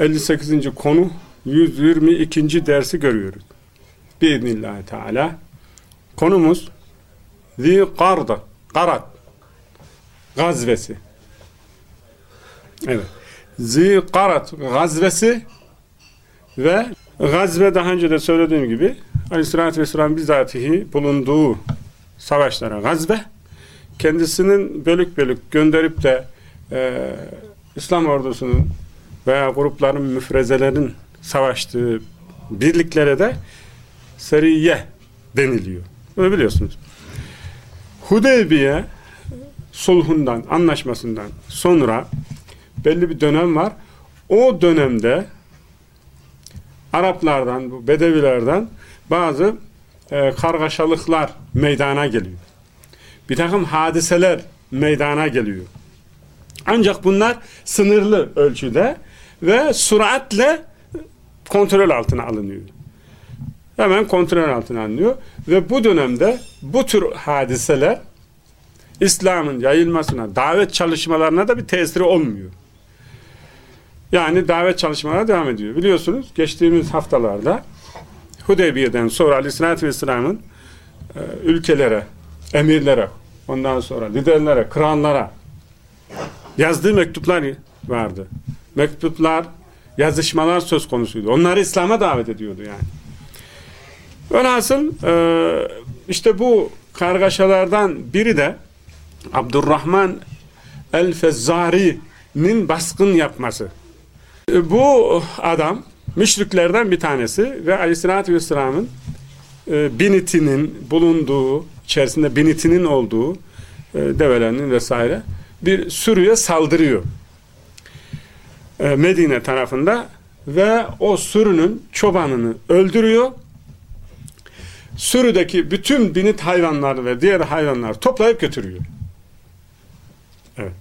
58. konu 122. dersi görüyoruz. Biiznillahü Teala. Konumuz Zi Karda, Karat gazvesi. Evet. Zi Karat gazvesi ve gazve daha önce de söylediğim gibi Aleyhisselatü Vesselam bizatihi bulunduğu savaşlara gazve kendisinin bölük bölük gönderip de e, İslam ordusunun veya grupların müfrezelerin savaştığı birliklere de seriye deniliyor. Bunu biliyorsunuz. Hudeybiye sulhundan, anlaşmasından sonra belli bir dönem var. O dönemde Araplardan, bu Bedevilerden bazı e, kargaşalıklar meydana geliyor. Bir takım hadiseler meydana geliyor. Ancak bunlar sınırlı ölçüde ve süratle kontrol altına alınıyor. Hemen kontrol altına alınıyor. Ve bu dönemde bu tür hadiseler İslam'ın yayılmasına, davet çalışmalarına da bir tesiri olmuyor. Yani davet çalışmaları devam ediyor. Biliyorsunuz geçtiğimiz haftalarda Hudeybiye'den sonra Aleyhisselatü Vesselam'ın e, ülkelere, emirlere, ondan sonra liderlere, kranlara yazdığı mektuplar vardı. Mektuplar, yazışmalar söz konusuydu. Onları İslam'a davet ediyordu yani. Velhasıl e, işte bu kargaşalardan biri de Abdurrahman el-Fezzari'nin baskın yapması. E, bu adam müşriklerden bir tanesi ve Aleyhisselatü Vesselam'ın e, binitinin bulunduğu, içerisinde binitinin olduğu e, develerinin vesaire bir sürüye saldırıyor. E, Medine tarafında ve o sürünün çobanını öldürüyor. Sürüdeki bütün binit hayvanları ve diğer hayvanlar toplayıp götürüyor. Evet.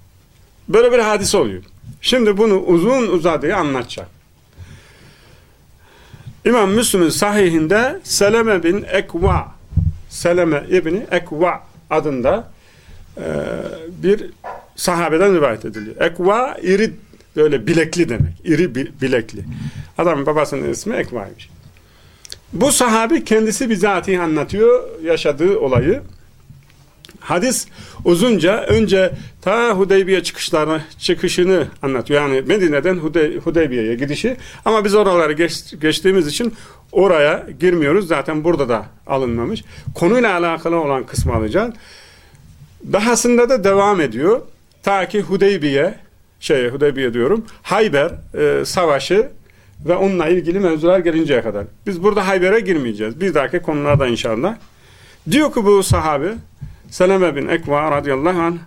Böyle bir hadise oluyor. Şimdi bunu uzun uzadıya anlatacak. İmam Müslüm'ün sahihinde Seleme bin Ekva Seleme İbni Ekva adında e, bir sahabeden rivayet ediliyor. Ekva iri böyle bilekli demek. İri bilekli. Adamın babasının ismi Ekva'ymış. Bu sahabi kendisi bizatihi anlatıyor yaşadığı olayı. Hadis uzunca önce ta Hudeybiye çıkışlarını, çıkışını anlatıyor. Yani Medine'den Hudey, Hudeybiye'ye gidişi. Ama biz oraları geç, geçtiğimiz için oraya girmiyoruz. Zaten burada da alınmamış. Konuyla alakalı olan kısmı alacağız. Dahasında da devam ediyor. Ta ki Hudeybiye, şey Hudeybiye diyorum, Hayber e, savaşı ve onunla ilgili mevzular gelinceye kadar. Biz burada Hayber'e girmeyeceğiz. Bir dahaki konularda inşallah. Diyor ki bu sahabi, Seleme bin Ekva radıyallahu anh,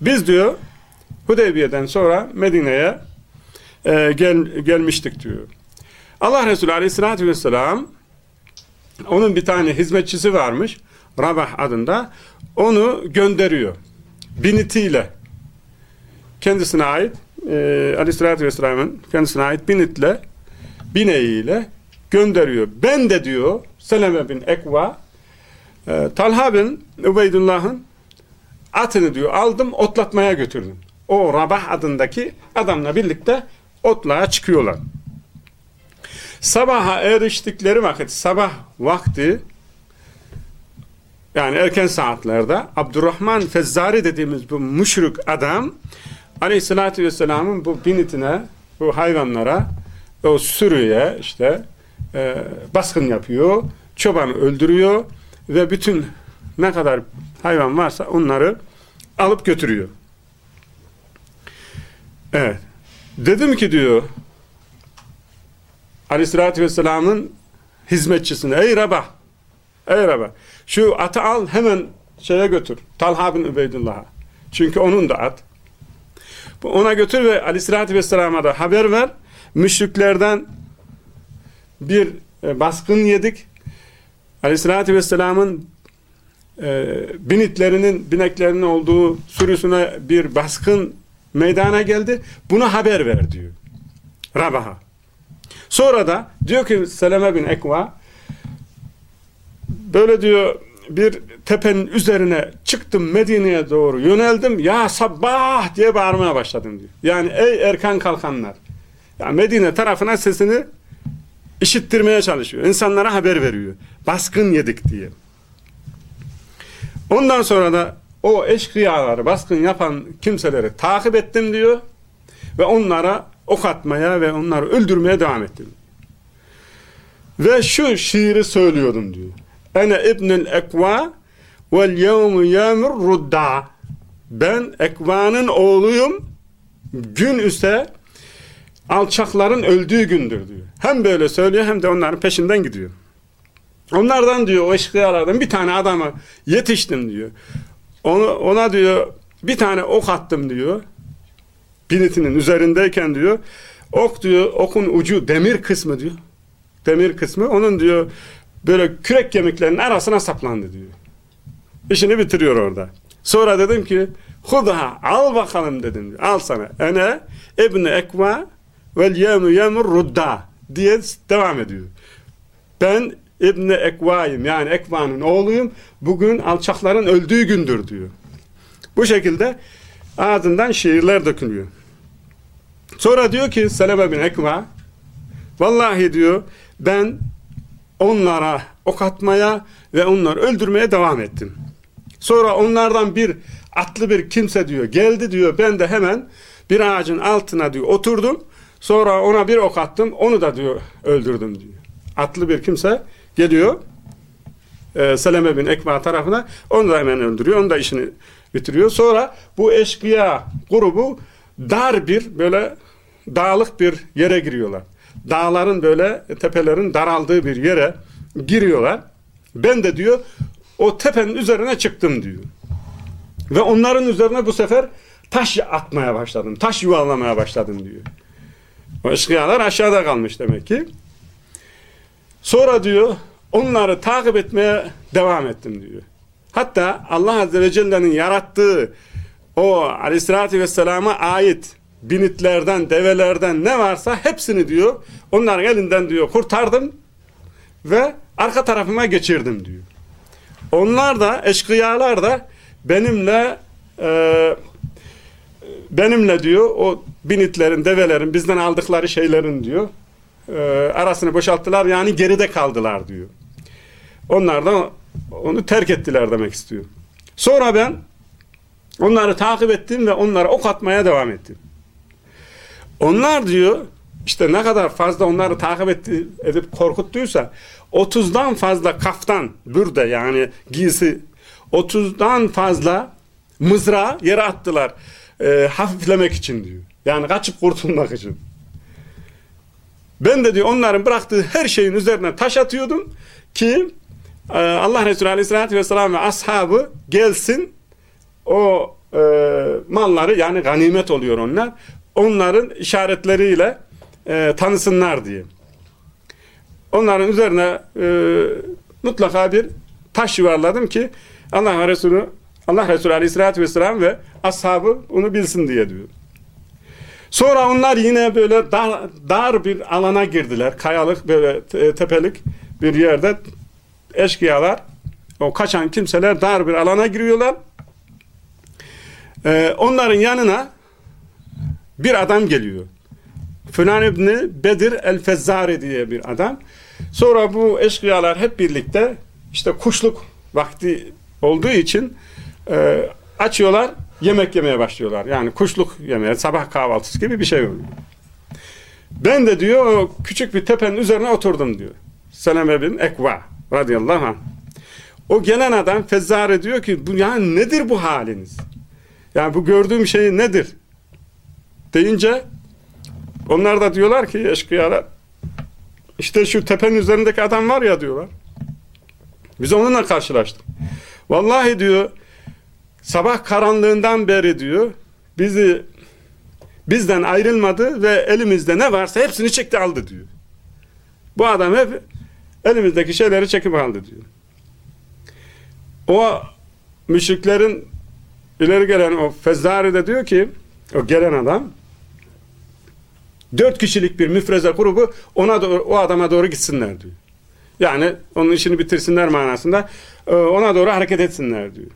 biz diyor, Hudeybiye'den sonra Medine'ye e, gel, gelmiştik diyor. Allah Resulü aleyhissalatü vesselam, onun bir tane hizmetçisi varmış, Rabah adında, onu gönderiyor. Binitiyle, kendisine ait, e, aleyhissalatü vesselamın kendisine ait binitle, bineğiyle gönderiyor. Ben de diyor, Seleme bin Ekva, e, Talha bin Ubeydullah'ın atını diyor aldım otlatmaya götürdüm. O Rabah adındaki adamla birlikte otluğa çıkıyorlar. Sabaha eriştikleri vakit sabah vakti yani erken saatlerde Abdurrahman Fezzari dediğimiz bu müşrik adam Aleyhisselatü Vesselam'ın bu binitine bu hayvanlara o sürüye işte e, baskın yapıyor çobanı öldürüyor ve bütün ne kadar hayvan varsa onları alıp götürüyor. Evet. Dedim ki diyor Aleyhisselatü Vesselam'ın hizmetçisine ey Rabah ey Rabah şu atı al hemen şeye götür. Talha bin Ubeydullah'a. Çünkü onun da at. Ona götür ve Aleyhisselatü Vesselam'a da haber ver. müşriklerden bir e, baskın yedik. Aleyhissalatü vesselamın e, binitlerinin, bineklerinin olduğu sürüsüne bir baskın meydana geldi. Buna haber ver diyor. Rabaha. Sonra da diyor ki Seleme bin Ekva böyle diyor bir tepenin üzerine çıktım Medine'ye doğru yöneldim. Ya sabah diye bağırmaya başladım diyor. Yani ey erken kalkanlar. Ya Medine tarafına sesini işittirmeye çalışıyor. İnsanlara haber veriyor. Baskın yedik diye. Ondan sonra da o eşkıyaları, baskın yapan kimseleri takip ettim diyor. Ve onlara ok atmaya ve onları öldürmeye devam ettim. Ve şu şiiri söylüyordum diyor. Ene ibnül ekva vel yevmu yemur rudda. Ben ekvanın oğluyum. Gün ise alçakların öldüğü gündür diyor. Hem böyle söylüyor hem de onların peşinden gidiyor. Onlardan diyor o eşkıyalardan bir tane adama yetiştim diyor. Onu, ona diyor bir tane ok attım diyor. Binitinin üzerindeyken diyor. Ok diyor okun ucu demir kısmı diyor. Demir kısmı onun diyor böyle kürek kemiklerinin arasına saplandı diyor. İşini bitiriyor orada. Sonra dedim ki Hudaha al bakalım dedim. Al sana. Ene ibni ekva vel yemu yemur rudda diye devam ediyor. Ben İbni Ekva'yım yani Ekva'nın oğluyum. Bugün alçakların öldüğü gündür diyor. Bu şekilde ağzından şiirler dökülüyor. Sonra diyor ki Seleme bin Ekva vallahi diyor ben onlara ok atmaya ve onları öldürmeye devam ettim. Sonra onlardan bir atlı bir kimse diyor geldi diyor ben de hemen bir ağacın altına diyor oturdum. Sonra ona bir ok attım onu da diyor öldürdüm diyor. Atlı bir kimse geliyor e, Seleme bin Ekva tarafına onu da hemen öldürüyor. Onu da işini bitiriyor. Sonra bu eşkıya grubu dar bir böyle dağlık bir yere giriyorlar. Dağların böyle tepelerin daraldığı bir yere giriyorlar. Ben de diyor o tepenin üzerine çıktım diyor. Ve onların üzerine bu sefer taş atmaya başladım. Taş yuvarlamaya başladım diyor. O eşkıyalar aşağıda kalmış demek ki. Sonra diyor onları takip etmeye devam ettim diyor. Hatta Allah Azze ve Celle'nin yarattığı o aleyhissalatü vesselama ait binitlerden, develerden ne varsa hepsini diyor onların elinden diyor kurtardım ve arka tarafıma geçirdim diyor. Onlar da eşkıyalar da benimle e, benimle diyor o binitlerin, develerin bizden aldıkları şeylerin diyor e, arasını boşalttılar yani geride kaldılar diyor. Onlar da onu terk ettiler demek istiyor. Sonra ben onları takip ettim ve onlara ok atmaya devam ettim. Onlar diyor işte ne kadar fazla onları takip etti, edip korkuttuysa 30'dan fazla kaftan bürde yani giysi 30'dan fazla mızrağı yere attılar e, hafiflemek için diyor. Yani kaçıp kurtulmak için. Ben de diyor onların bıraktığı her şeyin üzerine taş atıyordum ki e, Allah Resulü Aleyhisselatü Vesselam ve ashabı gelsin o e, malları yani ganimet oluyor onlar. Onların işaretleriyle e, tanısınlar diye. Onların üzerine e, mutlaka bir taş yuvarladım ki Allah Resulü Allah Resulü Aleyhisselatü Vesselam ve ashabı onu bilsin diye diyor. Sonra onlar yine böyle dar, dar bir alana girdiler. Kayalık böyle tepelik bir yerde eşkıyalar o kaçan kimseler dar bir alana giriyorlar. Ee, onların yanına bir adam geliyor. Fülan İbni Bedir el-Fezzari diye bir adam. Sonra bu eşkıyalar hep birlikte işte kuşluk vakti olduğu için e, açıyorlar yemek yemeye başlıyorlar. Yani kuşluk yemeye, sabah kahvaltısı gibi bir şey oluyor. Ben de diyor o küçük bir tepenin üzerine oturdum diyor. Seleme bin Ekva radıyallahu anh. O gelen adam Fezzare diyor ki bu yani nedir bu haliniz? Yani bu gördüğüm şey nedir? Deyince onlar da diyorlar ki eşkıyalar işte şu tepenin üzerindeki adam var ya diyorlar. Biz onunla karşılaştık. Vallahi diyor sabah karanlığından beri diyor bizi bizden ayrılmadı ve elimizde ne varsa hepsini çekti aldı diyor. Bu adam hep elimizdeki şeyleri çekip aldı diyor. O müşriklerin ileri gelen o Fezzari de diyor ki o gelen adam dört kişilik bir müfreze grubu ona doğru, o adama doğru gitsinler diyor. Yani onun işini bitirsinler manasında e, ona doğru hareket etsinler diyor.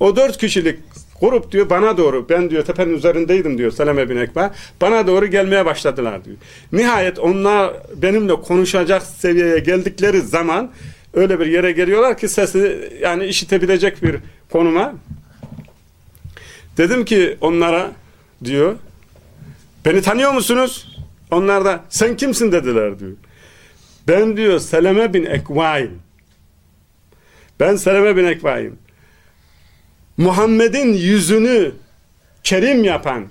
O dört kişilik grup diyor bana doğru ben diyor tepenin üzerindeydim diyor Seleme bin Ekba bana doğru gelmeye başladılar diyor. Nihayet onlar benimle konuşacak seviyeye geldikleri zaman öyle bir yere geliyorlar ki sesi yani işitebilecek bir konuma dedim ki onlara diyor beni tanıyor musunuz? Onlar da sen kimsin dediler diyor. Ben diyor Seleme bin Ekva'yım. Ben Seleme bin Ekva'yım. Muhammed'in yüzünü kerim yapan,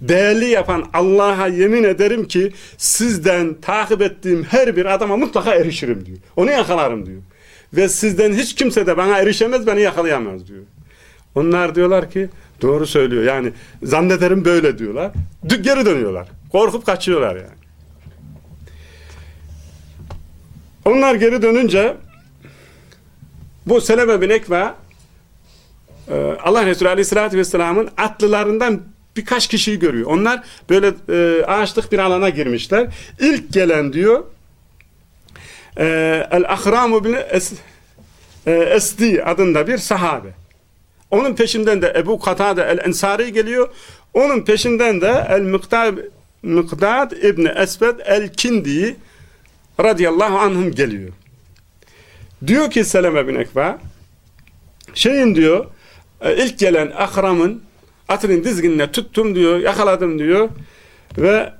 değerli yapan Allah'a yemin ederim ki sizden takip ettiğim her bir adama mutlaka erişirim diyor. Onu yakalarım diyor. Ve sizden hiç kimse de bana erişemez, beni yakalayamaz diyor. Onlar diyorlar ki doğru söylüyor. Yani zannederim böyle diyorlar. Geri dönüyorlar. Korkup kaçıyorlar yani. Onlar geri dönünce bu Seleme bin Ekva e, Allah Resulü Aleyhisselatü Vesselam'ın atlılarından birkaç kişiyi görüyor. Onlar böyle e, ağaçlık bir alana girmişler. İlk gelen diyor e, El-Ahramu bin e, Esdi adında bir sahabe. Onun peşinden de Ebu Katade el-Ensari geliyor. Onun peşinden de El-Miqdad Miqdad İbni Esved el-Kindi radıyallahu anhum geliyor. Diyor ki Seleme bin Ekba şeyin diyor e, ilk gelen akramın atının dizginine tuttum diyor yakaladım diyor ve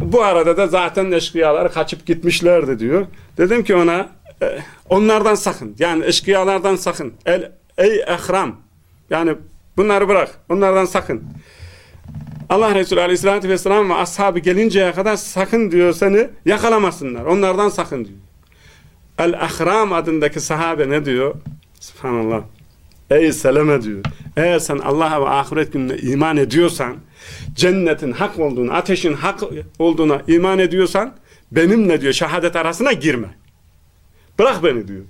bu arada da zaten eşkıyalar kaçıp gitmişlerdi diyor. Dedim ki ona e, onlardan sakın yani eşkıyalardan sakın El, ey akram yani bunları bırak onlardan sakın. Allah Resulü Aleyhisselatü Vesselam ve ashabı gelinceye kadar sakın diyor seni yakalamasınlar. Onlardan sakın diyor. El-Ahram adındaki sahabe ne diyor? Subhanallah. Ey Seleme diyor. Eğer sen Allah'a ve ahiret gününe iman ediyorsan, cennetin hak olduğunu, ateşin hak olduğuna iman ediyorsan, benimle diyor şehadet arasına girme. Bırak beni diyor.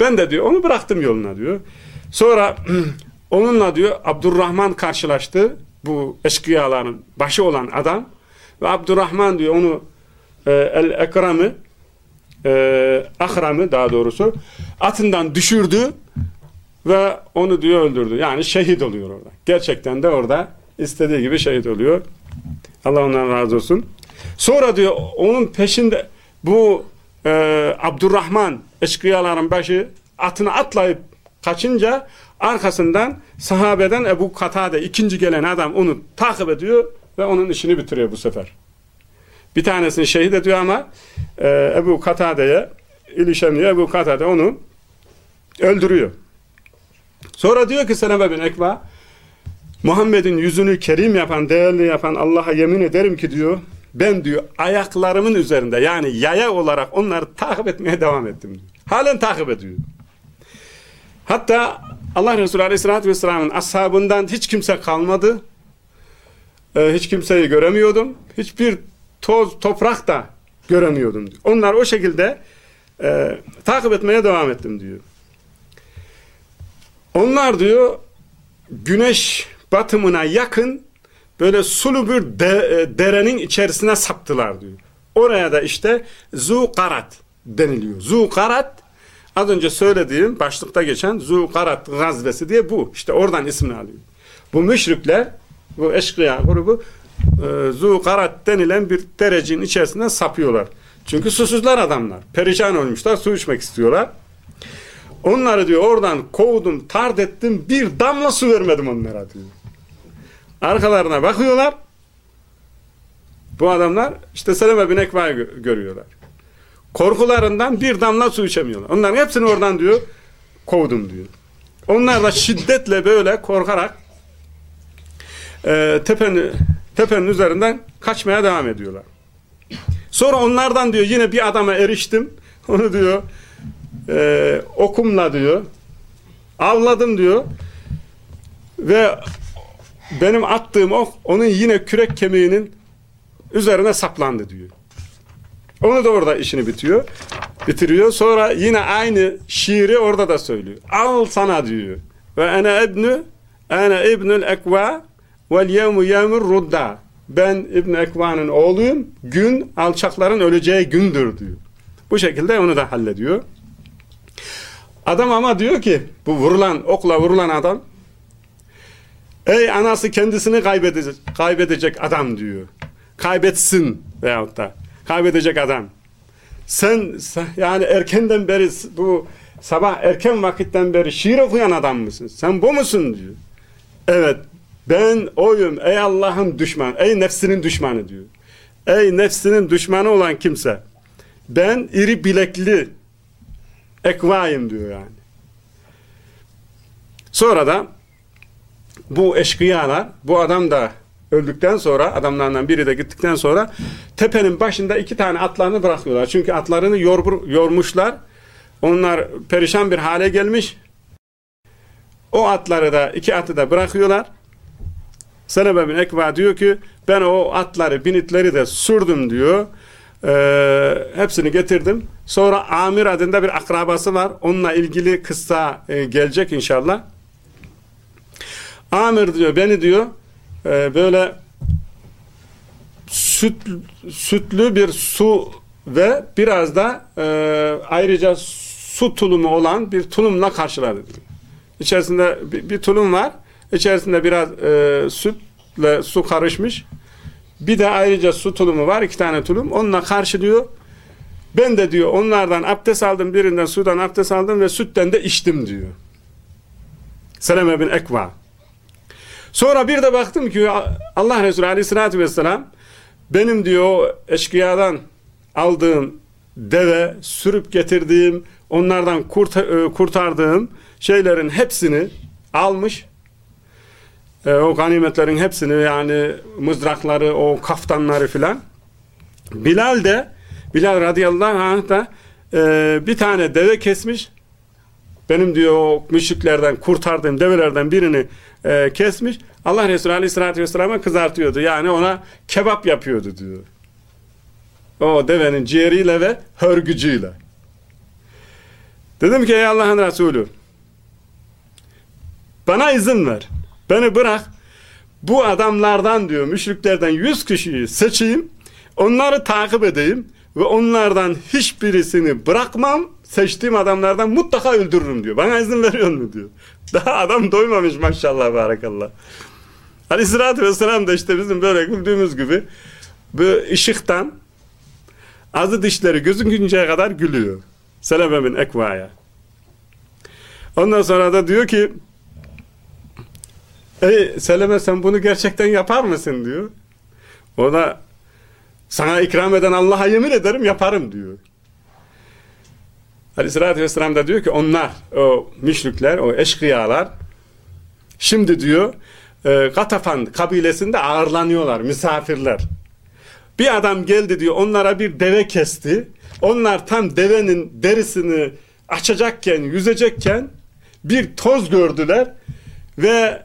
Ben de diyor onu bıraktım yoluna diyor. Sonra onunla diyor Abdurrahman karşılaştı bu eşkıyaların başı olan adam ve Abdurrahman diyor onu e, el-ekramı e, ahramı daha doğrusu atından düşürdü ve onu diyor öldürdü. Yani şehit oluyor orada. Gerçekten de orada istediği gibi şehit oluyor. Allah ondan razı olsun. Sonra diyor onun peşinde bu e, Abdurrahman eşkıyaların başı atını atlayıp kaçınca arkasından sahabeden Ebu Katade ikinci gelen adam onu takip ediyor ve onun işini bitiriyor bu sefer. Bir tanesini şehit ediyor ama e, Ebu Katade'ye ilişemiyor. Ebu Katade onu öldürüyor. Sonra diyor ki Seleme bin Ekba Muhammed'in yüzünü kerim yapan, değerli yapan Allah'a yemin ederim ki diyor ben diyor ayaklarımın üzerinde yani yaya olarak onları takip etmeye devam ettim diyor. Halen takip ediyor. Hatta Allah Resulü Aleyhisselatü Vesselam'ın ashabından hiç kimse kalmadı. Ee, hiç kimseyi göremiyordum. Hiçbir toz, toprak da göremiyordum. Diyor. Onlar o şekilde e, takip etmeye devam ettim diyor. Onlar diyor güneş batımına yakın böyle sulu bir de, e, derenin içerisine saptılar diyor. Oraya da işte Zukarat deniliyor. Zukarat az önce söylediğim başlıkta geçen Zukarat gazvesi diye bu. İşte oradan ismini alıyor. Bu müşrikler bu eşkıya grubu e, Zukarat denilen bir derecin içerisine sapıyorlar. Çünkü susuzlar adamlar. Perişan olmuşlar. Su içmek istiyorlar. Onları diyor oradan kovdum, tard ettim. Bir damla su vermedim onlara diyor. Arkalarına bakıyorlar. Bu adamlar işte Seleme bin Ekva'yı görüyorlar. Korkularından bir damla su içemiyorlar. Onların hepsini oradan diyor kovdum diyor. Onlar da şiddetle böyle korkarak e, tepenin, tepenin üzerinden kaçmaya devam ediyorlar. Sonra onlardan diyor yine bir adama eriştim. Onu diyor e, okumla diyor avladım diyor ve benim attığım ok onun yine kürek kemiğinin üzerine saplandı diyor. Onu da orada işini bitiyor. Bitiriyor. Sonra yine aynı şiiri orada da söylüyor. Al sana diyor. Ve ene ibnü ene ibnül ekva vel yevmu yevmur rudda. Ben İbn Ekva'nın oğluyum. Gün alçakların öleceği gündür diyor. Bu şekilde onu da hallediyor. Adam ama diyor ki bu vurulan okla vurulan adam ey anası kendisini kaybedecek, kaybedecek adam diyor. Kaybetsin veyahut da kaybedecek adam. Sen yani erkenden beri bu sabah erken vakitten beri şiir okuyan adam mısın? Sen bu musun diyor. Evet ben oyum ey Allah'ın düşmanı, ey nefsinin düşmanı diyor. Ey nefsinin düşmanı olan kimse. Ben iri bilekli ekvayım diyor yani. Sonra da bu eşkıyalar, bu adam da öldükten sonra, adamlardan biri de gittikten sonra tepenin başında iki tane atlarını bırakıyorlar. Çünkü atlarını yor, yormuşlar. Onlar perişan bir hale gelmiş. O atları da, iki atı da bırakıyorlar. Selebe bin Ekva diyor ki ben o atları, binitleri de sürdüm diyor. Ee, hepsini getirdim. Sonra Amir adında bir akrabası var. Onunla ilgili kıssa e, gelecek inşallah. Amir diyor beni diyor e, böyle süt, sütlü bir su ve biraz da e, ayrıca su tulumu olan bir tulumla karşıladı. İçerisinde bir, bir tulum var. İçerisinde biraz e, sütle su karışmış. Bir de ayrıca su tulumu var. iki tane tulum. Onunla karşılıyor. Ben de diyor onlardan abdest aldım. Birinden sudan abdest aldım ve sütten de içtim diyor. Seleme bin Ekva. Sonra bir de baktım ki Allah Resulü aleyhissalatü vesselam benim diyor eşkıyadan aldığım deve, sürüp getirdiğim, onlardan e, kurtardığım şeylerin hepsini almış e, o ganimetlerin hepsini yani mızrakları, o kaftanları filan. Bilal de Bilal radıyallahu anh da e, bir tane deve kesmiş. Benim diyor o müşriklerden kurtardığım develerden birini e, kesmiş. Allah Resulü aleyhissalatü vesselam'a kızartıyordu. Yani ona kebap yapıyordu diyor. O devenin ciğeriyle ve hörgücüyle. Dedim ki ey Allah'ın Resulü bana izin ver. Beni bırak. Bu adamlardan diyor müşriklerden yüz kişiyi seçeyim. Onları takip edeyim. Ve onlardan hiçbirisini bırakmam. Seçtiğim adamlardan mutlaka öldürürüm diyor. Bana izin veriyor mu diyor. Daha adam doymamış maşallah barakallah. Aleyhissalatü vesselam da işte bizim böyle güldüğümüz gibi bu ışıktan azı dişleri gözükünceye kadar gülüyor. Seleme bin Ekva'ya. Ondan sonra da diyor ki Ey Seleme sen bunu gerçekten yapar mısın diyor. O da sana ikram eden Allah'a yemin ederim yaparım diyor. Aleyhissalatü vesselam da diyor ki onlar o müşrikler o eşkıyalar şimdi diyor e, Katafan kabilesinde ağırlanıyorlar misafirler. Bir adam geldi diyor onlara bir deve kesti. Onlar tam devenin derisini açacakken yüzecekken bir toz gördüler ve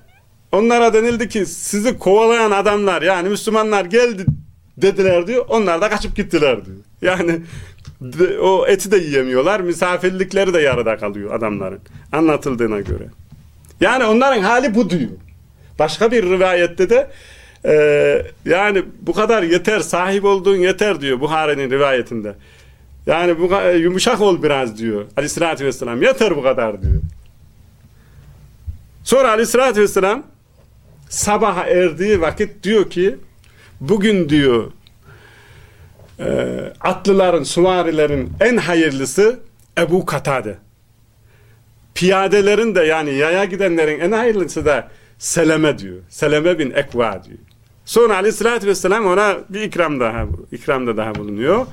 Onlara denildi ki sizi kovalayan adamlar yani Müslümanlar geldi dediler diyor. Onlar da kaçıp gittiler diyor. Yani de, o eti de yiyemiyorlar. Misafirlikleri de yarıda kalıyor adamların. Anlatıldığına göre. Yani onların hali bu diyor. Başka bir rivayette de e, yani bu kadar yeter sahip olduğun yeter diyor Buhari'nin rivayetinde. Yani bu yumuşak ol biraz diyor. Aleyhissalatü vesselam yeter bu kadar diyor. Sonra aleyhissalatü vesselam sabaha erdiği vakit diyor ki bugün diyor e, atlıların, suvarilerin en hayırlısı Ebu Katade. Piyadelerin de yani yaya gidenlerin en hayırlısı da Seleme diyor. Seleme bin Ekva diyor. Sonra aleyhissalatü vesselam ona bir ikram daha ikramda daha bulunuyor.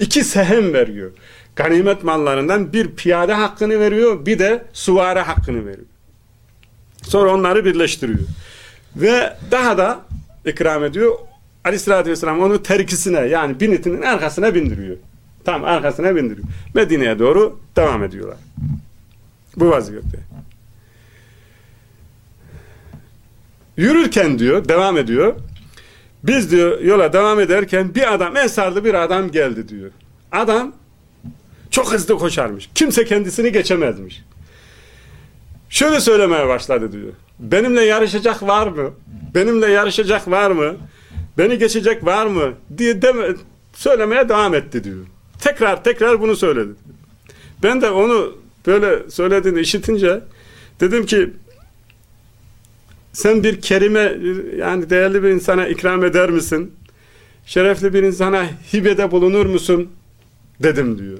İki sehem veriyor. Ganimet mallarından bir piyade hakkını veriyor, bir de suvare hakkını veriyor. Sonra onları birleştiriyor. Ve daha da ikram ediyor. Aleyhissalatü vesselam onu terkisine yani binitinin arkasına bindiriyor. Tam arkasına bindiriyor. Medine'ye doğru devam ediyorlar. Bu vaziyette. yürürken diyor devam ediyor. Biz diyor yola devam ederken bir adam ensarlı bir adam geldi diyor. Adam çok hızlı koşarmış. Kimse kendisini geçemezmiş. Şöyle söylemeye başladı diyor. Benimle yarışacak var mı? Benimle yarışacak var mı? Beni geçecek var mı? diye deme, söylemeye devam etti diyor. Tekrar tekrar bunu söyledi. Ben de onu böyle söylediğini işitince dedim ki sen bir kerime yani değerli bir insana ikram eder misin? Şerefli bir insana hibede bulunur musun? Dedim diyor.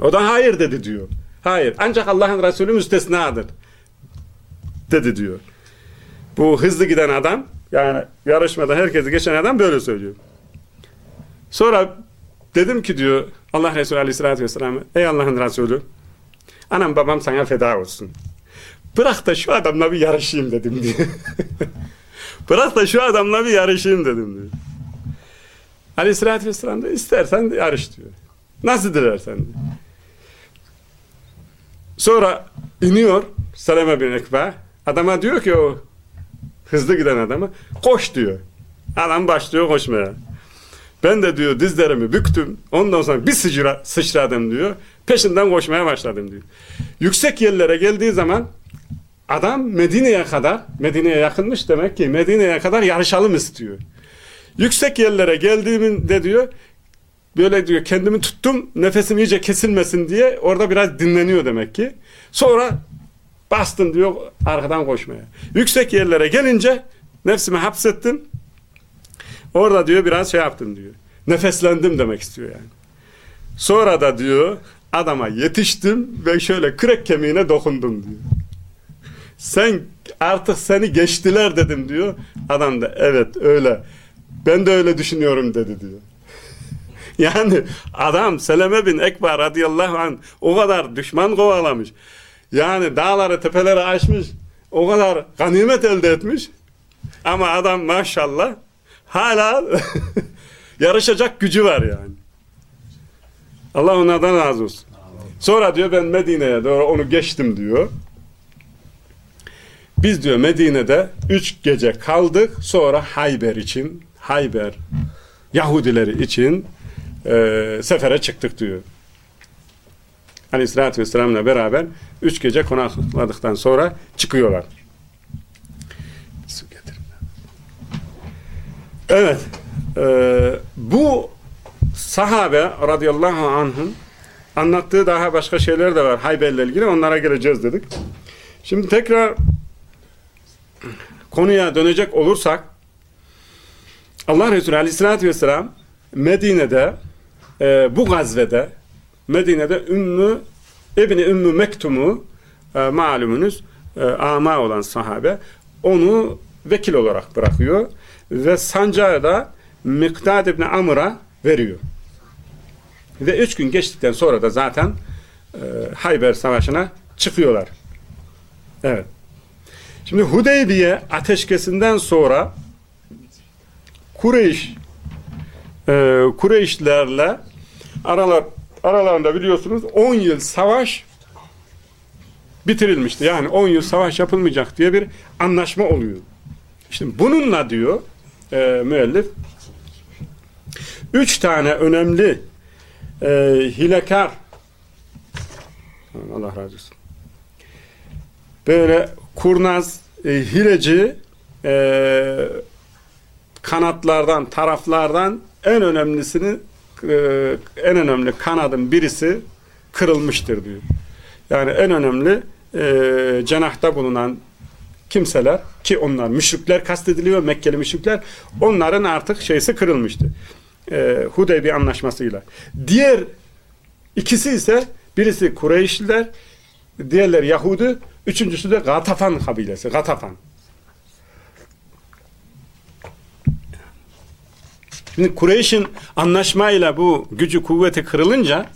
O da hayır dedi diyor. Hayır. Ancak Allah'ın Resulü müstesnadır. Dedi diyor. Bu hızlı giden adam yani yarışmada herkesi geçen adam böyle söylüyor. Sonra dedim ki diyor Allah Resulü Aleyhisselatü Vesselam ey Allah'ın Resulü anam babam sana feda olsun. Bırak da şu adamla bir yarışayım dedim diyor. Bırak da şu adamla bir yarışayım dedim diyor. Aleyhisselatü Vesselam da istersen yarış diyor. Nasıl dilersen diyor. Sonra iniyor Seleme bin Ekber. Adama diyor ki o hızlı giden adama koş diyor. Adam başlıyor koşmaya. Ben de diyor dizlerimi büktüm. Ondan sonra bir sıçra, sıçradım diyor. Peşinden koşmaya başladım diyor. Yüksek yerlere geldiği zaman adam Medine'ye kadar Medine'ye yakınmış demek ki Medine'ye kadar yarışalım istiyor. Yüksek yerlere geldiğimde diyor böyle diyor kendimi tuttum nefesim iyice kesilmesin diye orada biraz dinleniyor demek ki. Sonra bastım diyor arkadan koşmaya. Yüksek yerlere gelince nefsimi hapsettim. Orada diyor biraz şey yaptım diyor. Nefeslendim demek istiyor yani. Sonra da diyor adama yetiştim ve şöyle kürek kemiğine dokundum diyor. Sen artık seni geçtiler dedim diyor. Adam da evet öyle. Ben de öyle düşünüyorum dedi diyor. Yani adam Seleme bin Ekber radıyallahu anh o kadar düşman kovalamış. Yani dağları tepeleri aşmış. O kadar ganimet elde etmiş. Ama adam maşallah hala yarışacak gücü var yani. Allah onlardan razı olsun. Sonra diyor ben Medine'ye doğru onu geçtim diyor. Biz diyor Medine'de üç gece kaldık. Sonra Hayber için, Hayber Yahudileri için e, sefere çıktık diyor. Aleyhissalatü Vesselam'la beraber üç gece konakladıktan sonra çıkıyorlar. Evet. E, bu sahabe radıyallahu anh'ın anlattığı daha başka şeyler de var Hayber'le ilgili. Onlara geleceğiz dedik. Şimdi tekrar konuya dönecek olursak Allah Resulü Aleyhisselatü Vesselam Medine'de e, bu gazvede Medine'de Ümmü İbni Ümmü Mektum'u e, malumunuz e, ama olan sahabe onu vekil olarak bırakıyor ve sancağı da Miktad İbni Amr'a veriyor. Ve üç gün geçtikten sonra da zaten e, Hayber Savaşı'na çıkıyorlar. Evet. Şimdi Hudeybiye ateşkesinden sonra Kureyş e, Kureyşlerle aralar aralarında biliyorsunuz 10 yıl savaş bitirilmişti. Yani 10 yıl savaş yapılmayacak diye bir anlaşma oluyor. Şimdi bununla diyor e, müellif üç tane önemli e, hilekar Allah razı olsun böyle kurnaz e, hileci e, kanatlardan taraflardan en önemlisini e, en önemli kanadın birisi kırılmıştır diyor. Yani en önemli e, cenahta bulunan kimseler ki onlar müşrikler kastediliyor Mekkeli müşrikler onların artık şeysi kırılmıştı. E, Hudeybi anlaşmasıyla. Diğer ikisi ise birisi Kureyşliler diğerler Yahudi üçüncüsü de Gatafan kabilesi. Gatafan. Şimdi Kureyş'in anlaşmayla bu gücü kuvveti kırılınca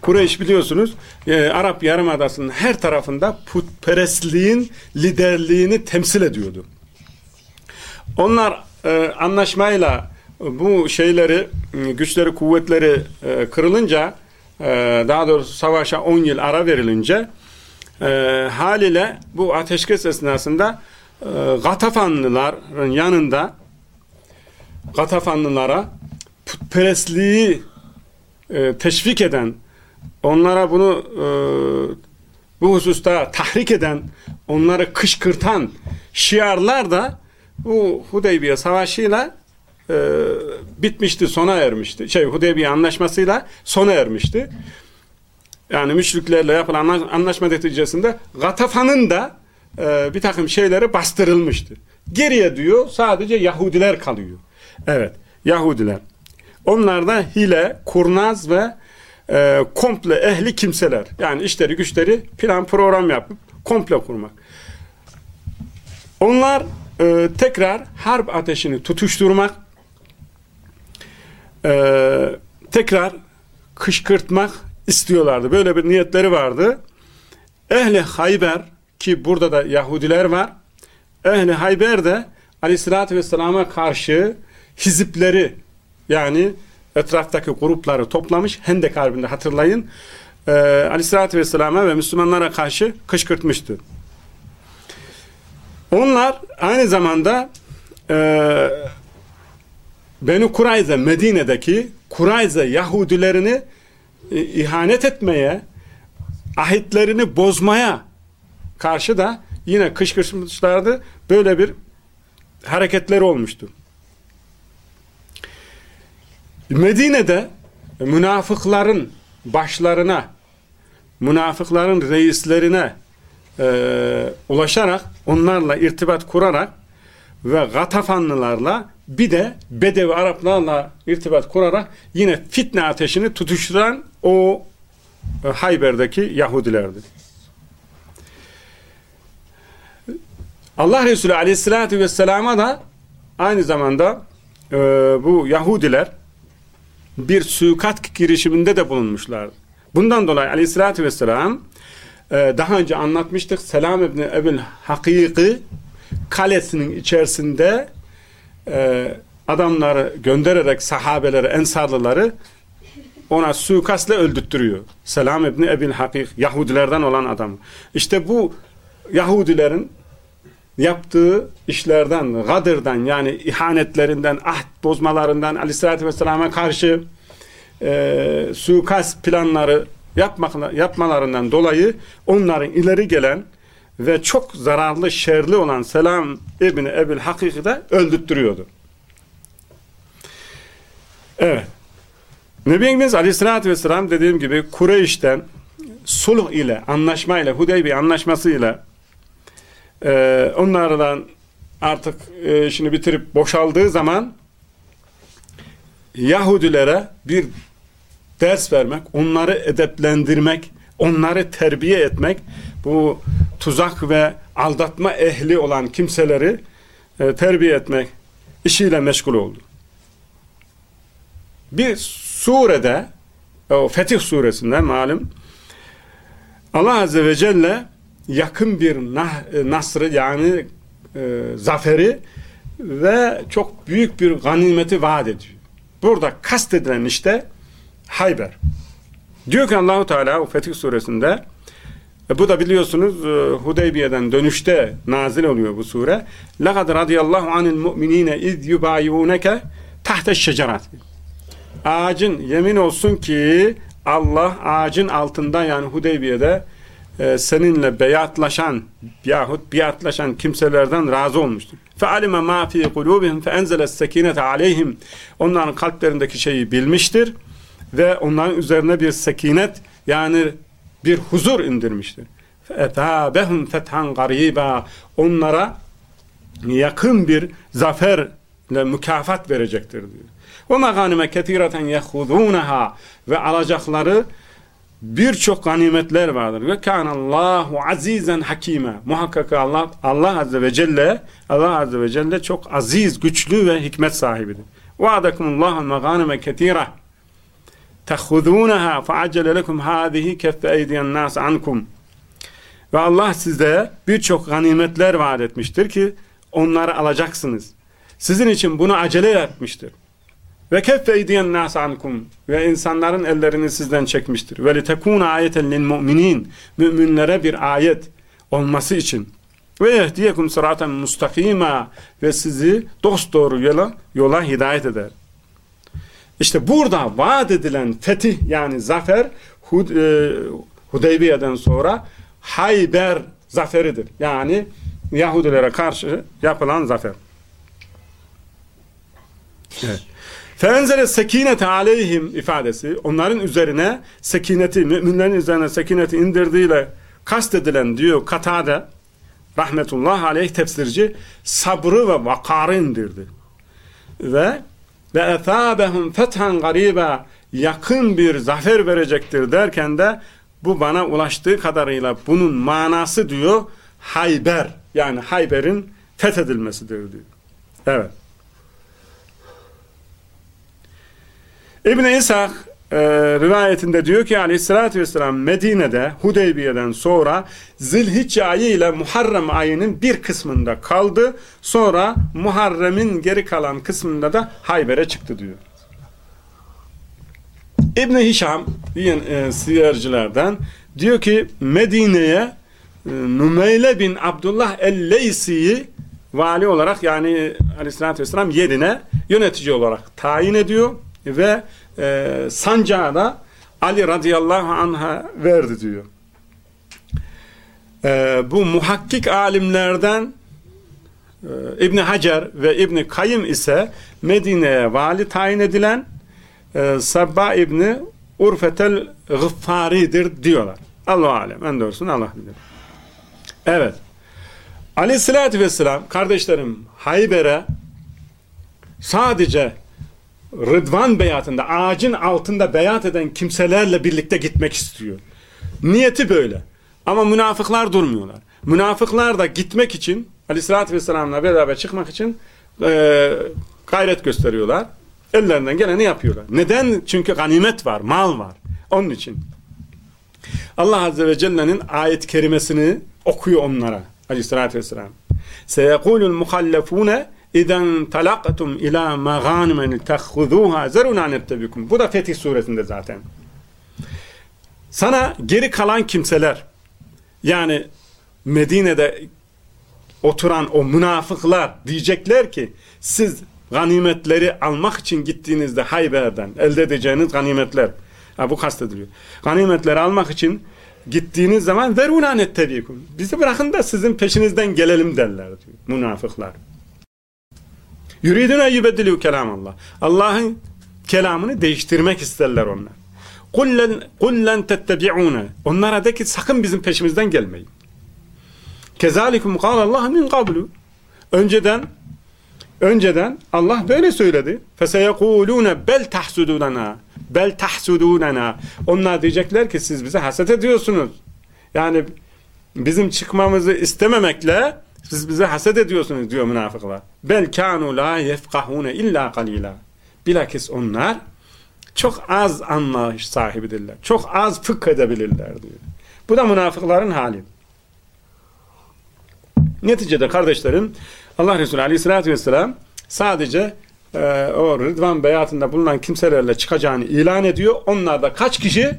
Kureyş biliyorsunuz e, Arap Yarımadası'nın her tarafında putperestliğin liderliğini temsil ediyordu. Onlar e, anlaşmayla bu şeyleri e, güçleri kuvvetleri e, kırılınca e, daha doğrusu savaşa 10 yıl ara verilince e, haliyle bu ateşkes esnasında Gatafanlıların yanında Gatafanlılara putperestliği e, teşvik eden onlara bunu e, bu hususta tahrik eden onları kışkırtan şiarlar da bu Hudeybiye Savaşı'yla e, bitmişti, sona ermişti. Şey Hudeybiye Anlaşması'yla sona ermişti. Yani müşriklerle yapılan anlaşma neticesinde Gatafan'ın da e, bir takım şeyleri bastırılmıştı. Geriye diyor sadece Yahudiler kalıyor. Evet, Yahudiler. Onlar da hile, kurnaz ve e, komple ehli kimseler. Yani işleri güçleri plan program yapıp komple kurmak. Onlar e, tekrar harp ateşini tutuşturmak, e, tekrar kışkırtmak istiyorlardı. Böyle bir niyetleri vardı. Ehli Hayber ki burada da Yahudiler var. Ehli Hayber de Aleyhisselatü Vesselam'a karşı hizipleri yani etraftaki grupları toplamış. Hendek Harbi'nde hatırlayın. Ee, Aleyhisselatü Vesselam'a ve Müslümanlara karşı kışkırtmıştı. Onlar aynı zamanda e, Beni Kurayze Medine'deki Kurayze Yahudilerini e, ihanet etmeye ahitlerini bozmaya karşı da yine kışkırtmışlardı. Böyle bir hareketleri olmuştu. Medine'de münafıkların başlarına münafıkların reislerine e, ulaşarak onlarla irtibat kurarak ve Gatafanlılarla bir de Bedevi Araplarla irtibat kurarak yine fitne ateşini tutuşturan o e, Hayber'deki Yahudilerdi. Allah Resulü Aleyhisselatü Vesselam'a da aynı zamanda e, bu Yahudiler bir suikat girişiminde de bulunmuşlar. Bundan dolayı Aleyhisselatü Vesselam e, daha önce anlatmıştık. Selam İbni Ebil Hakiki kalesinin içerisinde e, adamları göndererek sahabeleri, ensarlıları ona suikastla öldürttürüyor. Selam İbni Ebil Hakik Yahudilerden olan adam. İşte bu Yahudilerin yaptığı işlerden, gadırdan yani ihanetlerinden, ahd bozmalarından Aleyhisselatü Vesselam'a karşı e, suikast planları yapmak, yapmalarından dolayı onların ileri gelen ve çok zararlı, şerli olan Selam İbni Ebil Hakik'i de öldürttürüyordu. Evet. Nebimiz Aleyhisselatü Vesselam dediğim gibi Kureyş'ten sulh ile, anlaşma ile, Hudeybiye anlaşması ile e, onlardan artık e, işini bitirip boşaldığı zaman Yahudilere bir ders vermek, onları edeplendirmek, onları terbiye etmek, bu tuzak ve aldatma ehli olan kimseleri e, terbiye etmek işiyle meşgul oldu. Bir surede, o Fetih suresinde malum, Allah Azze ve Celle yakın bir nah, e, nasrı yani e, zaferi ve çok büyük bir ganimeti vaat ediyor. Burada kastedilen işte Hayber. Diyor ki Allahu Teala o Fetih suresinde e, bu da biliyorsunuz e, Hudeybiye'den dönüşte nazil oluyor bu sure. لَقَدْ رَضِيَ اللّٰهُ عَنِ الْمُؤْمِن۪ينَ اِذْ يُبَايُونَكَ تَحْتَ الشَّجَرَاتِ Ağacın yemin olsun ki Allah ağacın altında yani Hudeybiye'de e, seninle beyatlaşan yahut biatlaşan kimselerden razı olmuştur. فَعَلِمَ مَا فِي قُلُوبِهِمْ فَاَنْزَلَ السَّكِينَةَ عَلَيْهِمْ Onların kalplerindeki şeyi bilmiştir ve onların üzerine bir sekinet yani bir huzur indirmiştir. فَاَتَابَهُمْ فَتْحًا غَرِيبًا Onlara yakın bir zaferle mükafat verecektir diyor. وَمَغَانِمَ كَثِيرَةً يَخُذُونَهَا Ve alacakları birçok ganimetler vardır. Ve kanallahu azizen hakime. Muhakkak Allah Allah azze ve celle Allah azze ve celle çok aziz, güçlü ve hikmet sahibidir. Va'adakumullahu meganime ketira tehudûneha fe'accele lekum hâzihi keffe eydiyen nâs ankum. Ve Allah size birçok ganimetler vaat etmiştir ki onları alacaksınız. Sizin için bunu acele yapmıştır. Ve keffe eydiyen nas ankum ve insanların ellerini sizden çekmiştir. Ve litekuna ayeten lil mu'minin müminlere bir ayet olması için ve yehdiyekum sıraten mustakima ve sizi dost doğru yola, yola hidayet eder. İşte burada vaat edilen fetih yani zafer Hud, e, Hudeybiye'den sonra Hayber zaferidir. Yani Yahudilere karşı yapılan zafer. Evet. Fenzere sekinete aleyhim ifadesi onların üzerine sekineti müminlerin üzerine sekineti indirdiğiyle kastedilen diyor Katade rahmetullah aleyh tefsirci sabrı ve vakarı indirdi. Ve ve ethabehum fethan gariba yakın bir zafer verecektir derken de bu bana ulaştığı kadarıyla bunun manası diyor Hayber yani Hayber'in fethedilmesidir diyor. Evet. İbn-i İshak e, rivayetinde diyor ki aleyhissalatü vesselam Medine'de Hudeybiye'den sonra Zilhicce ayı ile Muharrem ayının bir kısmında kaldı. Sonra Muharrem'in geri kalan kısmında da Hayber'e çıktı diyor. İbn-i Hişam diyen e, siyercilerden diyor ki Medine'ye e, Numeyle bin Abdullah el-Leysi'yi vali olarak yani aleyhissalatü vesselam yerine yönetici olarak tayin ediyor ve e, sancağı da Ali radıyallahu anh'a verdi diyor. E, bu muhakkik alimlerden e, İbn Hacer ve İbn Kayyım ise Medine'ye vali tayin edilen e, Sabba İbni Urfetel Gıffari'dir diyorlar. Allah alem. En doğrusunu Allah bilir. Evet. Aleyhissalatü vesselam kardeşlerim Hayber'e sadece Rıdvan beyatında ağacın altında beyat eden kimselerle birlikte gitmek istiyor. Niyeti böyle. Ama münafıklar durmuyorlar. Münafıklar da gitmek için Aleyhisselatü Vesselam'la beraber çıkmak için e, gayret gösteriyorlar. Ellerinden geleni yapıyorlar. Neden? Çünkü ganimet var, mal var. Onun için. Allah Azze ve Celle'nin ayet kerimesini okuyor onlara. Aleyhisselatü Vesselam. Seyekulul muhallefune İden talaqtum ila maganimen tehhuzuha zeruna nettebikum. Bu da Fetih suresinde zaten. Sana geri kalan kimseler yani Medine'de oturan o münafıklar diyecekler ki siz ganimetleri almak için gittiğinizde Hayber'den elde edeceğiniz ganimetler ha, bu kastediliyor. Ganimetleri almak için gittiğiniz zaman veruna nettebikum. Bizi bırakın da sizin peşinizden gelelim derler diyor münafıklar. Yuridune yübeddilü kelam Allah. Allah'ın kelamını değiştirmek isterler onlar. Kullen, kullen tettebi'une. Onlara de ki sakın bizim peşimizden gelmeyin. Kezalikum Allah min kablu. Önceden önceden Allah böyle söyledi. Feseyekulune bel tahsudunana. Bel tahsudunana. Onlar diyecekler ki siz bize haset ediyorsunuz. Yani bizim çıkmamızı istememekle siz bize haset ediyorsunuz diyor münafıklar. Bel kanu la yefkahune illa kalila. Bilakis onlar çok az anlayış sahibidirler. Çok az fıkh edebilirler diyor. Bu da münafıkların hali. Neticede kardeşlerim Allah Resulü Aleyhisselatü Vesselam sadece e, o Rıdvan beyatında bulunan kimselerle çıkacağını ilan ediyor. Onlar da kaç kişi?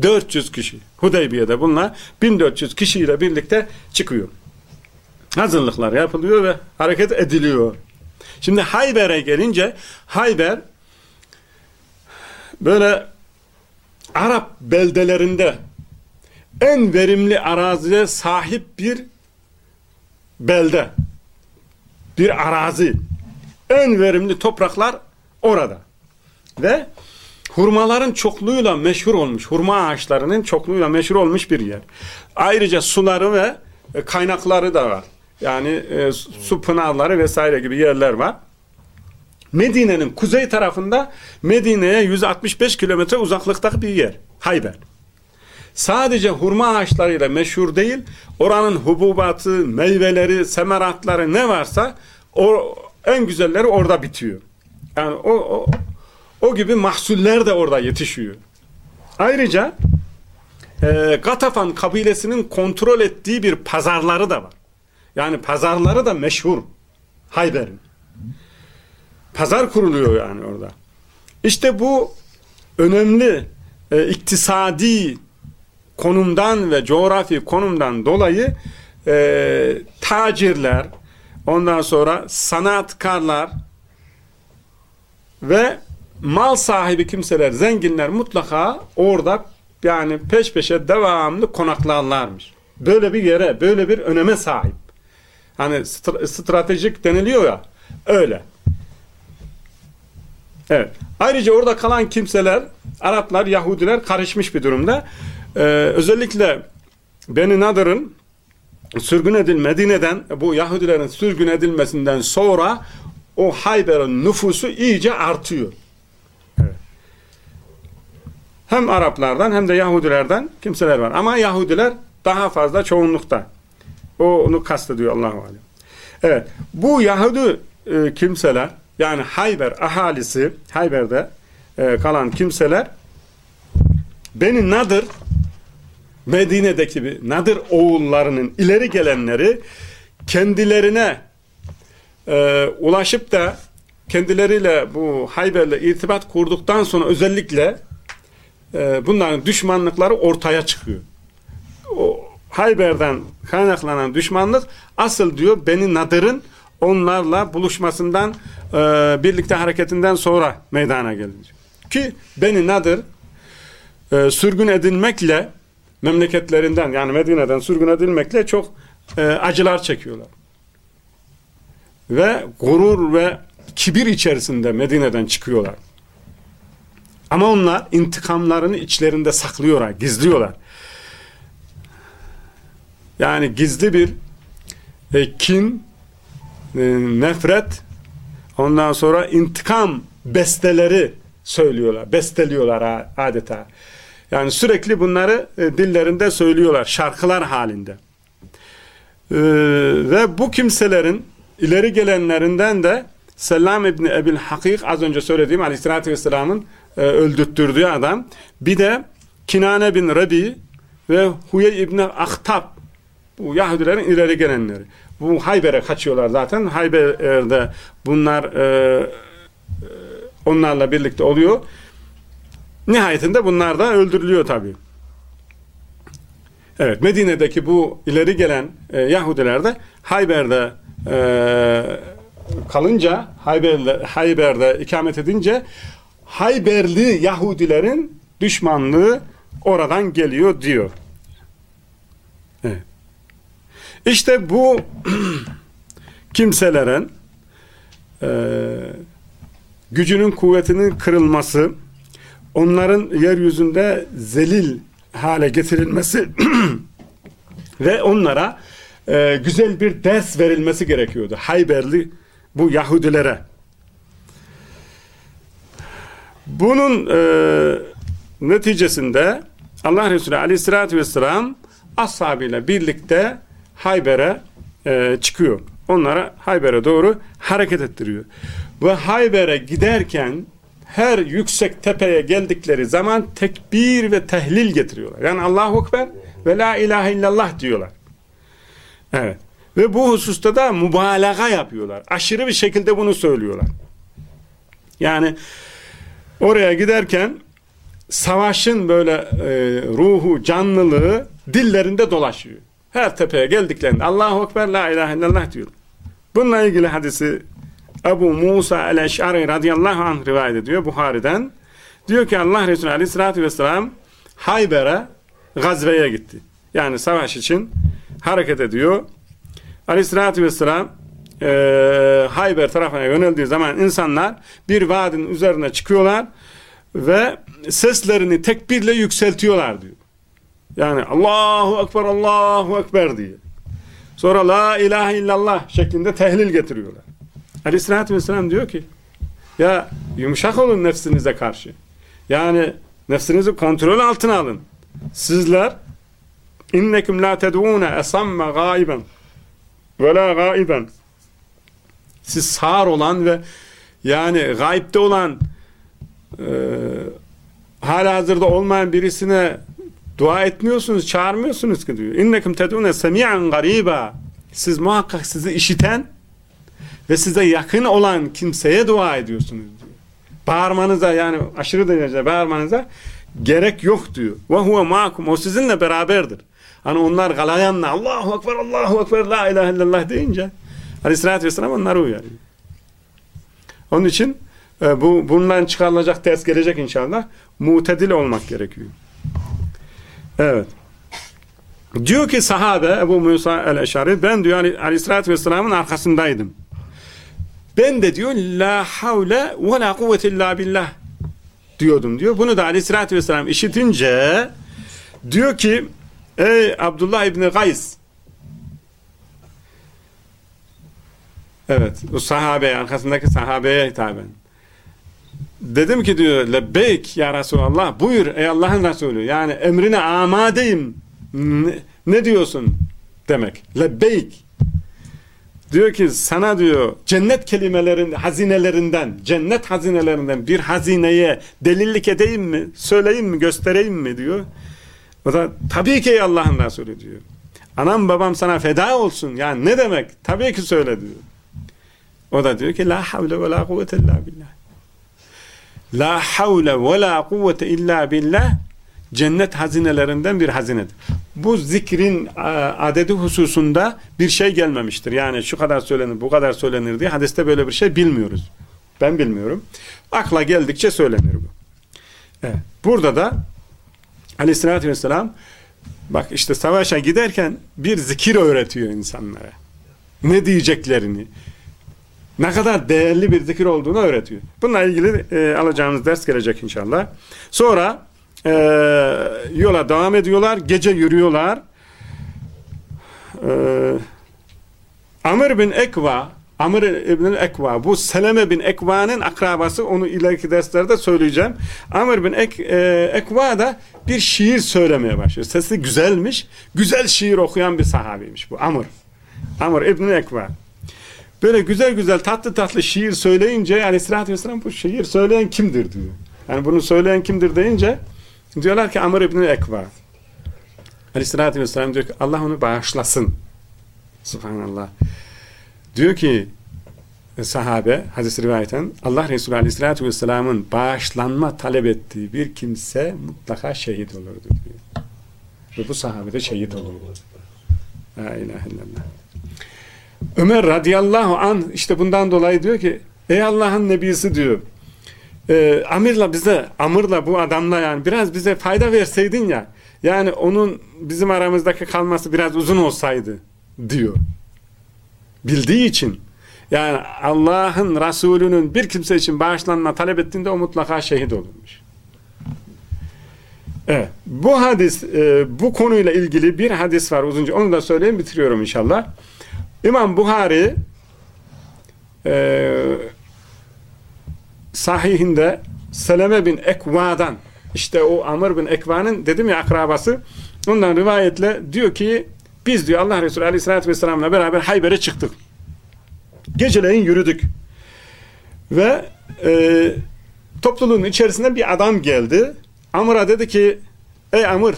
1400 kişi. Hudeybiye'de bunlar 1400 kişiyle birlikte çıkıyor. Hazırlıklar yapılıyor ve hareket ediliyor. Şimdi Hayber'e gelince Hayber böyle Arap beldelerinde en verimli araziye sahip bir belde. Bir arazi. En verimli topraklar orada. Ve hurmaların çokluğuyla meşhur olmuş, hurma ağaçlarının çokluğuyla meşhur olmuş bir yer. Ayrıca suları ve e, kaynakları da var. Yani e, su pınarları vesaire gibi yerler var. Medine'nin kuzey tarafında Medine'ye 165 kilometre uzaklıktaki bir yer. Hayber. Sadece hurma ağaçlarıyla meşhur değil, oranın hububatı, meyveleri, semeratları ne varsa o en güzelleri orada bitiyor. Yani o, o o gibi mahsuller de orada yetişiyor. Ayrıca e, Gatafan kabilesinin kontrol ettiği bir pazarları da var. Yani pazarları da meşhur. Hayber'in. Pazar kuruluyor yani orada. İşte bu önemli e, iktisadi konumdan ve coğrafi konumdan dolayı e, tacirler, ondan sonra sanatkarlar ve mal sahibi kimseler, zenginler mutlaka orada yani peş peşe devamlı konaklarlarmış. Böyle bir yere, böyle bir öneme sahip. Hani stratejik deniliyor ya, öyle. Evet. Ayrıca orada kalan kimseler, Araplar, Yahudiler karışmış bir durumda. Ee, özellikle Beni Nadır'ın sürgün edil Medine'den bu Yahudilerin sürgün edilmesinden sonra o Hayber'in nüfusu iyice artıyor. Hem Araplardan hem de Yahudilerden kimseler var. Ama Yahudiler daha fazla çoğunlukta. O onu kastediyor Allahu alem. Evet. Bu Yahudi e, kimseler yani Hayber ahalisi Hayber'de e, kalan kimseler Beni Nadır Medine'deki bir Nadır oğullarının ileri gelenleri kendilerine e, ulaşıp da kendileriyle bu Hayber'le irtibat kurduktan sonra özellikle e, bunların düşmanlıkları ortaya çıkıyor. O Hayber'den kaynaklanan düşmanlık asıl diyor Beni Nadır'ın onlarla buluşmasından e, birlikte hareketinden sonra meydana gelince. Ki Beni Nadır e, sürgün edilmekle memleketlerinden yani Medine'den sürgün edilmekle çok e, acılar çekiyorlar. Ve gurur ve kibir içerisinde Medine'den çıkıyorlar. Ama onlar intikamlarını içlerinde saklıyorlar, gizliyorlar. Yani gizli bir e, kin, e, nefret, ondan sonra intikam besteleri söylüyorlar, besteliyorlar adeta. Yani sürekli bunları e, dillerinde söylüyorlar, şarkılar halinde. E, ve bu kimselerin ileri gelenlerinden de Selam İbni Ebil Hakik az önce söylediğim Aleyhisselatü Vesselam'ın e, öldürttürdüğü adam. Bir de Kinane bin Rebi ve Huyey İbni Ahtab bu Yahudilerin ileri gelenleri. Bu Hayber'e kaçıyorlar zaten. Hayber'de bunlar e, e, onlarla birlikte oluyor. Nihayetinde bunlar da öldürülüyor tabi. Evet Medine'deki bu ileri gelen e, Yahudiler de Hayber'de e, kalınca Hayber'de, Hayber'de ikamet edince Hayberli Yahudilerin düşmanlığı oradan geliyor diyor. Evet. İşte bu kimselerin e, gücünün kuvvetinin kırılması onların yeryüzünde zelil hale getirilmesi ve onlara e, güzel bir ders verilmesi gerekiyordu. Hayberli bu Yahudilere. Bunun e, neticesinde Allah Resulü aleyhissalatü vesselam ashabıyla birlikte Hayber'e e, çıkıyor. Onlara Hayber'e doğru hareket ettiriyor. Ve Hayber'e giderken her yüksek tepeye geldikleri zaman tekbir ve tehlil getiriyorlar. Yani Allahu Ekber ve La ilahe illallah diyorlar. Evet. Ve bu hususta da mübalağa yapıyorlar. Aşırı bir şekilde bunu söylüyorlar. Yani oraya giderken savaşın böyle e, ruhu, canlılığı dillerinde dolaşıyor. Her tepeye geldiklerinde Allahu Ekber, La ilahe illallah diyor. Bununla ilgili hadisi Ebu Musa el-Eş'ari radıyallahu anh rivayet ediyor Buhari'den. Diyor ki Allah Resulü aleyhissalatü vesselam Hayber'e gazveye gitti. Yani savaş için hareket ediyor. Aleyhissalatü vesselam e, Hayber tarafına yöneldiği zaman insanlar bir vadinin üzerine çıkıyorlar ve seslerini tekbirle yükseltiyorlar diyor. Yani Allahu Ekber, Allahu Ekber diye. Sonra La ilahe illallah şeklinde tehlil getiriyorlar. Aleyhissalatü vesselam diyor ki ya yumuşak olun nefsinize karşı. Yani nefsinizi kontrol altına alın. Sizler innekum la ted'une esamme gaiben ve la gaiben siz sağır olan ve yani gaybde olan e, hala hazırda olmayan birisine dua etmiyorsunuz, çağırmıyorsunuz ki diyor. İnnekum ted'une semi'an gariba siz muhakkak sizi işiten ve size yakın olan kimseye dua ediyorsunuz diyor. Bağırmanıza yani aşırı derecede bağırmanıza gerek yok diyor. Ve huve ma'kum. O sizinle beraberdir. Hani onlar galayanla Allahu Ekber, Allahu Ekber, La ilahe illallah deyince Aleyhisselatü Vesselam onları uyarıyor. Onun için e, bu bundan çıkarılacak ders gelecek inşallah. Mutedil olmak gerekiyor. Evet. Diyor ki sahabe Ebu Musa el-Eşari ben diyor Aleyhisselatü Vesselam'ın arkasındaydım. Ben de diyor la havle ve la kuvvete illa billah diyordum diyor. Bunu da Aleyhisselatü Vesselam işitince diyor ki ey Abdullah İbni Gays evet o sahabe arkasındaki sahabeye hitaben. Dedim ki diyor lebbeyk ya Resulallah buyur ey Allah'ın Resulü yani emrine amadeyim ne, ne diyorsun? demek. Lebbeyk. Diyor ki sana diyor cennet kelimelerin hazinelerinden cennet hazinelerinden bir hazineye delillik edeyim mi söyleyeyim mi göstereyim mi? diyor. O da tabii ki Allah'ın Resulü diyor. Anam babam sana feda olsun yani ne demek? Tabii ki söyle diyor o da diyor ki la havle ve la kuvvete illa billah la havle ve la kuvvete illa billah cennet hazinelerinden bir hazinedir. Bu zikrin adedi hususunda bir şey gelmemiştir. Yani şu kadar söylenir, bu kadar söylenir diye hadiste böyle bir şey bilmiyoruz. Ben bilmiyorum. Akla geldikçe söylenir bu. Evet. Burada da aleyhissalatü vesselam bak işte savaşa giderken bir zikir öğretiyor insanlara. Ne diyeceklerini, ne kadar değerli bir zikir olduğunu öğretiyor. Bununla ilgili e, alacağımız ders gelecek inşallah. Sonra e, yola devam ediyorlar. Gece yürüyorlar. E, Amr bin Ekva Amr ibn Ekva bu Seleme bin Ekva'nın akrabası onu ileriki derslerde söyleyeceğim. Amr bin Ek, e, Ekva da bir şiir söylemeye başlıyor. Sesi güzelmiş. Güzel şiir okuyan bir sahabiymiş bu Amr. Amr ibn Ekva. Böyle güzel güzel tatlı tatlı şiir söyleyince aleyhissalatü vesselam bu şiir söyleyen kimdir diyor. Yani bunu söyleyen kimdir deyince diyorlar ki Amr ibn Ekva. Aleyhissalatü vesselam diyor ki Allah onu bağışlasın. Subhanallah. Diyor ki sahabe hadis rivayeten Allah Resulü Aleyhisselatü Vesselam'ın bağışlanma talep ettiği bir kimse mutlaka şehit olurdu diyor. Ve bu sahabe de şehit olurdu. La ilahe illallah. Ömer radıyallahu an işte bundan dolayı diyor ki ey Allah'ın nebisi diyor e, Amir'la bize Amr'la bu adamla yani biraz bize fayda verseydin ya yani onun bizim aramızdaki kalması biraz uzun olsaydı diyor. Bildiği için yani Allah'ın Resulü'nün bir kimse için bağışlanma talep ettiğinde o mutlaka şehit olurmuş. Evet. Bu hadis, e, bu konuyla ilgili bir hadis var uzunca. Onu da söyleyeyim bitiriyorum inşallah. İmam Buhari e, sahihinde Seleme bin Ekva'dan işte o Amr bin Ekva'nın dedim ya akrabası ondan rivayetle diyor ki biz diyor Allah Resulü Aleyhisselatü Vesselam'la beraber Hayber'e çıktık. Geceleyin yürüdük. Ve e, topluluğun içerisinde bir adam geldi. Amr'a dedi ki ey Amr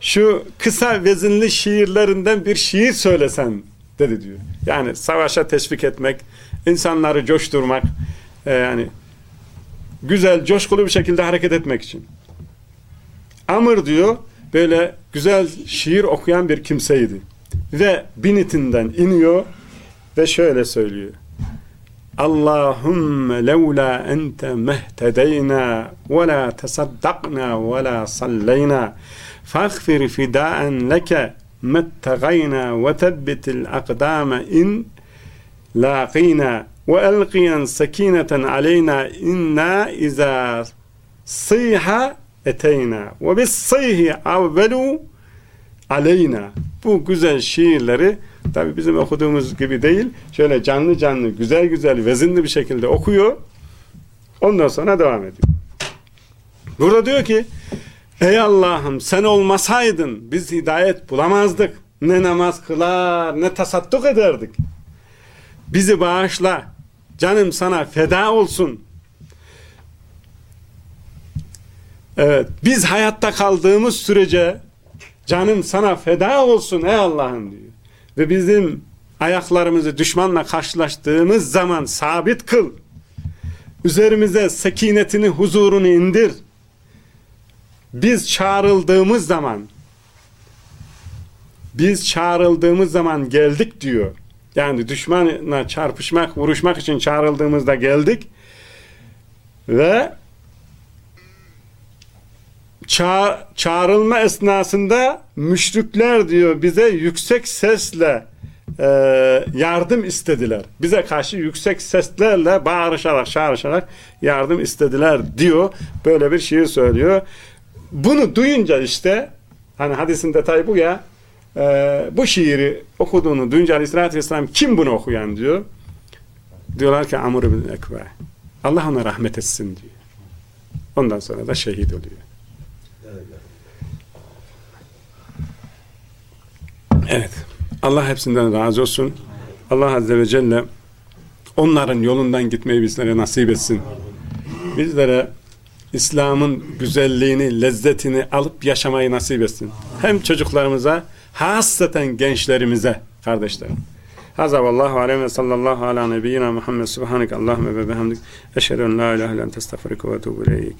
şu kısa vezinli şiirlerinden bir şiir söylesen dedi diyor. Yani savaşa teşvik etmek, insanları coşturmak, e, yani güzel, coşkulu bir şekilde hareket etmek için. Amr diyor, böyle güzel şiir okuyan bir kimseydi. Ve binitinden iniyor ve şöyle söylüyor. Allahümme levla ente mehtedeyna ve la tesaddakna ve la salleyna faghfir fidaen leke tebbitil akdame in laqina ve elqiyen sekineten aleyna inna iza sıйha eteyna ve bis sıйhi avvelu aleyna bu güzel şiirleri tabi bizim okuduğumuz gibi değil şöyle canlı canlı güzel güzel vezinli bir şekilde okuyor. Ondan sonra devam ediyor. Burada diyor ki ey Allah'ım sen olmasaydın biz hidayet bulamazdık ne namaz kılar ne tasadduk ederdik bizi bağışla canım sana feda olsun evet biz hayatta kaldığımız sürece Canım sana feda olsun ey Allah'ım diyor. Ve bizim ayaklarımızı düşmanla karşılaştığımız zaman sabit kıl. Üzerimize sekinetini, huzurunu indir. Biz çağrıldığımız zaman biz çağrıldığımız zaman geldik diyor. Yani düşmanla çarpışmak, vuruşmak için çağrıldığımızda geldik ve ça çağrılma esnasında müşrikler diyor bize yüksek sesle e, yardım istediler. Bize karşı yüksek seslerle bağırışarak, çağrışarak yardım istediler diyor. Böyle bir şiir söylüyor. Bunu duyunca işte hani hadisin detayı bu ya e, bu şiiri okuduğunu duyunca Aleyhisselatü Vesselam kim bunu okuyan diyor. Diyorlar ki Amr bin Ekve. Allah ona rahmet etsin diyor. Ondan sonra da şehit oluyor. Evet. Allah hepsinden razı olsun. Allah Azze ve Celle onların yolundan gitmeyi bizlere nasip etsin. Bizlere İslam'ın güzelliğini, lezzetini alıp yaşamayı nasip etsin. Hem çocuklarımıza, hasreten gençlerimize, kardeşlerim. Haza vallahu aleyhi ve sallallahu ala nebiyyina Muhammed subhanak Allahümme ve bihamdik. Eşhedü en la ilahe len testağfiruke ve etûbü.